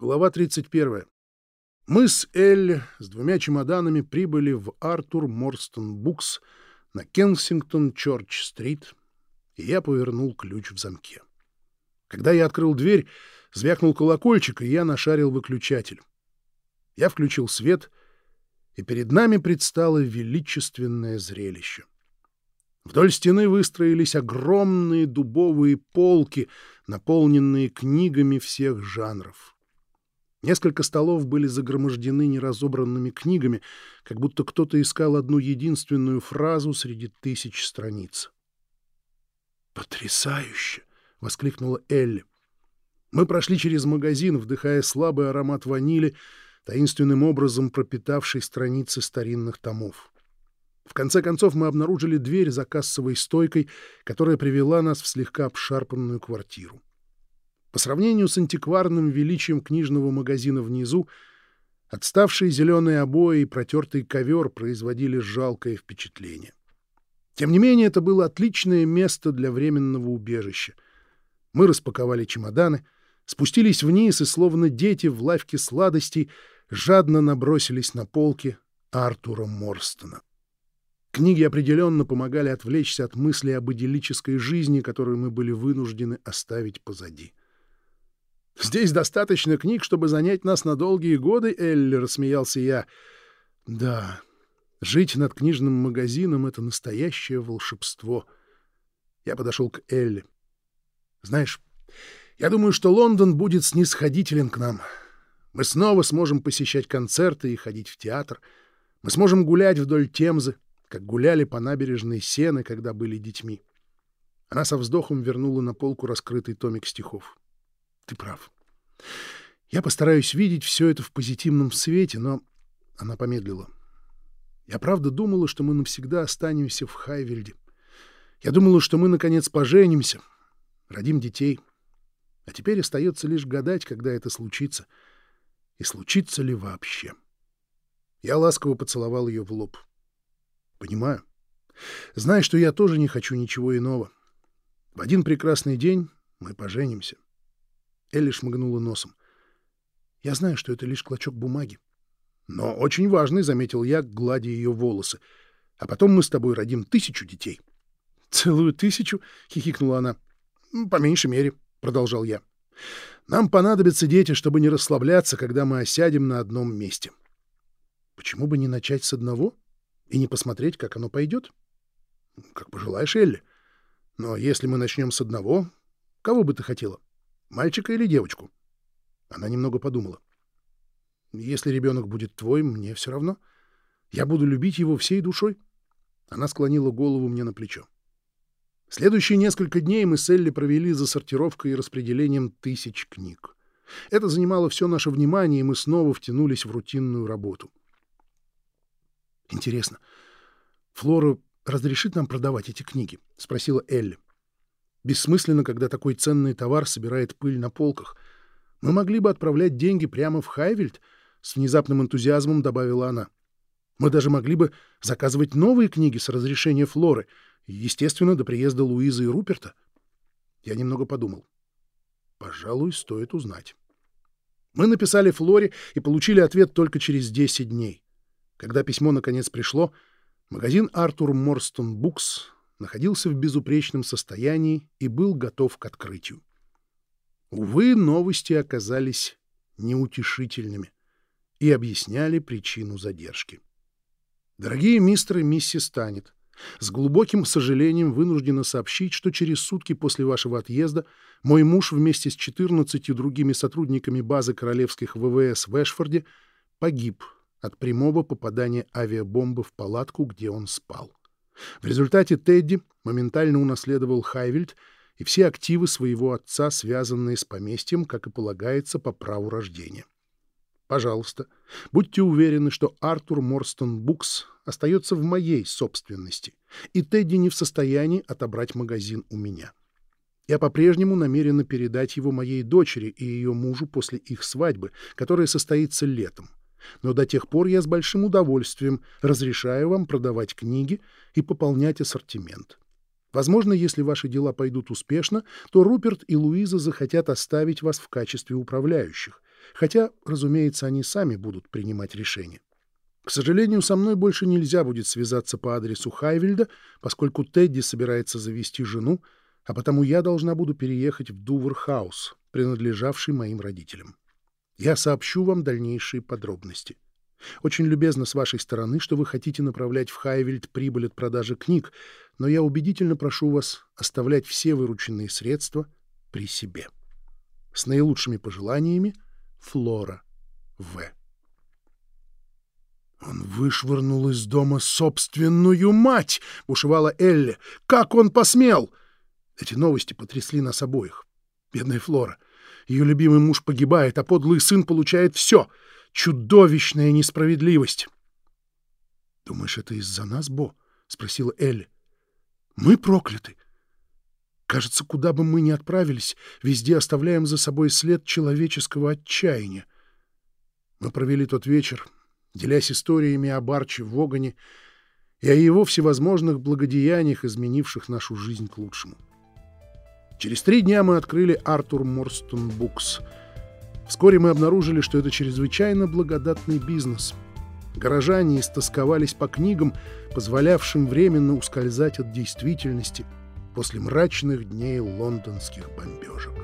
Глава 31. Мы с Элли с двумя чемоданами прибыли в Артур Морстон Букс на Кенсингтон-Чорч-стрит, и я повернул ключ в замке. Когда я открыл дверь, звякнул колокольчик, и я нашарил выключатель. Я включил свет, и перед нами предстало величественное зрелище. Вдоль стены выстроились огромные дубовые полки, наполненные книгами всех жанров. Несколько столов были загромождены неразобранными книгами, как будто кто-то искал одну единственную фразу среди тысяч страниц. «Потрясающе!» — воскликнула Элли. Мы прошли через магазин, вдыхая слабый аромат ванили, таинственным образом пропитавший страницы старинных томов. В конце концов мы обнаружили дверь за кассовой стойкой, которая привела нас в слегка обшарпанную квартиру. По сравнению с антикварным величием книжного магазина внизу, отставшие зеленые обои и протертый ковер производили жалкое впечатление. Тем не менее, это было отличное место для временного убежища. Мы распаковали чемоданы, спустились вниз и, словно дети в лавке сладостей, жадно набросились на полки Артура Морстона. Книги определенно помогали отвлечься от мыслей об идиллической жизни, которую мы были вынуждены оставить позади. Здесь достаточно книг, чтобы занять нас на долгие годы, Элли, — рассмеялся я. Да, жить над книжным магазином — это настоящее волшебство. Я подошел к Элли. Знаешь, я думаю, что Лондон будет снисходителен к нам. Мы снова сможем посещать концерты и ходить в театр. Мы сможем гулять вдоль Темзы, как гуляли по набережной Сены, когда были детьми. Она со вздохом вернула на полку раскрытый томик стихов. Ты прав. Я постараюсь видеть все это в позитивном свете, но... Она помедлила. Я правда думала, что мы навсегда останемся в Хайвельде. Я думала, что мы, наконец, поженимся, родим детей. А теперь остается лишь гадать, когда это случится. И случится ли вообще. Я ласково поцеловал ее в лоб. Понимаю. Знай, что я тоже не хочу ничего иного. В один прекрасный день мы поженимся. — Элли шмыгнула носом. «Я знаю, что это лишь клочок бумаги. Но очень важный, — заметил я, гладя ее волосы. А потом мы с тобой родим тысячу детей». «Целую тысячу?» — хихикнула она. «По меньшей мере», — продолжал я. «Нам понадобятся дети, чтобы не расслабляться, когда мы осядем на одном месте». «Почему бы не начать с одного и не посмотреть, как оно пойдет?» «Как пожелаешь, Элли. Но если мы начнем с одного, кого бы ты хотела?» Мальчика или девочку? Она немного подумала. Если ребенок будет твой, мне все равно. Я буду любить его всей душой. Она склонила голову мне на плечо. Следующие несколько дней мы с Элли провели за сортировкой и распределением тысяч книг. Это занимало все наше внимание, и мы снова втянулись в рутинную работу. «Интересно, Флора разрешит нам продавать эти книги?» — спросила Элли. Бессмысленно, когда такой ценный товар собирает пыль на полках. Мы могли бы отправлять деньги прямо в Хайвельд, с внезапным энтузиазмом добавила она. Мы даже могли бы заказывать новые книги с разрешения Флоры, естественно, до приезда Луизы и Руперта. Я немного подумал. Пожалуй, стоит узнать. Мы написали Флоре и получили ответ только через 10 дней. Когда письмо наконец пришло, магазин Артур Морстон Букс находился в безупречном состоянии и был готов к открытию. Увы, новости оказались неутешительными и объясняли причину задержки. Дорогие мистер и миссис Танет, с глубоким сожалением вынуждена сообщить, что через сутки после вашего отъезда мой муж вместе с 14 другими сотрудниками базы королевских ВВС в Эшфорде погиб от прямого попадания авиабомбы в палатку, где он спал. В результате Тедди моментально унаследовал Хайвельд и все активы своего отца, связанные с поместьем, как и полагается по праву рождения. Пожалуйста, будьте уверены, что Артур Морстон Букс остается в моей собственности, и Тедди не в состоянии отобрать магазин у меня. Я по-прежнему намерена передать его моей дочери и ее мужу после их свадьбы, которая состоится летом но до тех пор я с большим удовольствием разрешаю вам продавать книги и пополнять ассортимент. Возможно, если ваши дела пойдут успешно, то Руперт и Луиза захотят оставить вас в качестве управляющих, Хотя, разумеется, они сами будут принимать решение. К сожалению, со мной больше нельзя будет связаться по адресу Хайвельда, поскольку Тедди собирается завести жену, а потому я должна буду переехать в Дувер-хаус, принадлежавший моим родителям. Я сообщу вам дальнейшие подробности. Очень любезно с вашей стороны, что вы хотите направлять в Хайвельд прибыль от продажи книг, но я убедительно прошу вас оставлять все вырученные средства при себе. С наилучшими пожеланиями, Флора В. «Он вышвырнул из дома собственную мать!» — бушевала Элли. «Как он посмел!» Эти новости потрясли нас обоих. Бедная Флора. Ее любимый муж погибает, а подлый сын получает все. Чудовищная несправедливость. «Думаешь, это из-за нас, Бо?» — спросила Элли. «Мы прокляты. Кажется, куда бы мы ни отправились, везде оставляем за собой след человеческого отчаяния. Мы провели тот вечер, делясь историями о Барче в Огане и о его всевозможных благодеяниях, изменивших нашу жизнь к лучшему. Через три дня мы открыли Артур Морстон Букс. Вскоре мы обнаружили, что это чрезвычайно благодатный бизнес. Горожане истосковались по книгам, позволявшим временно ускользать от действительности после мрачных дней лондонских бомбежек.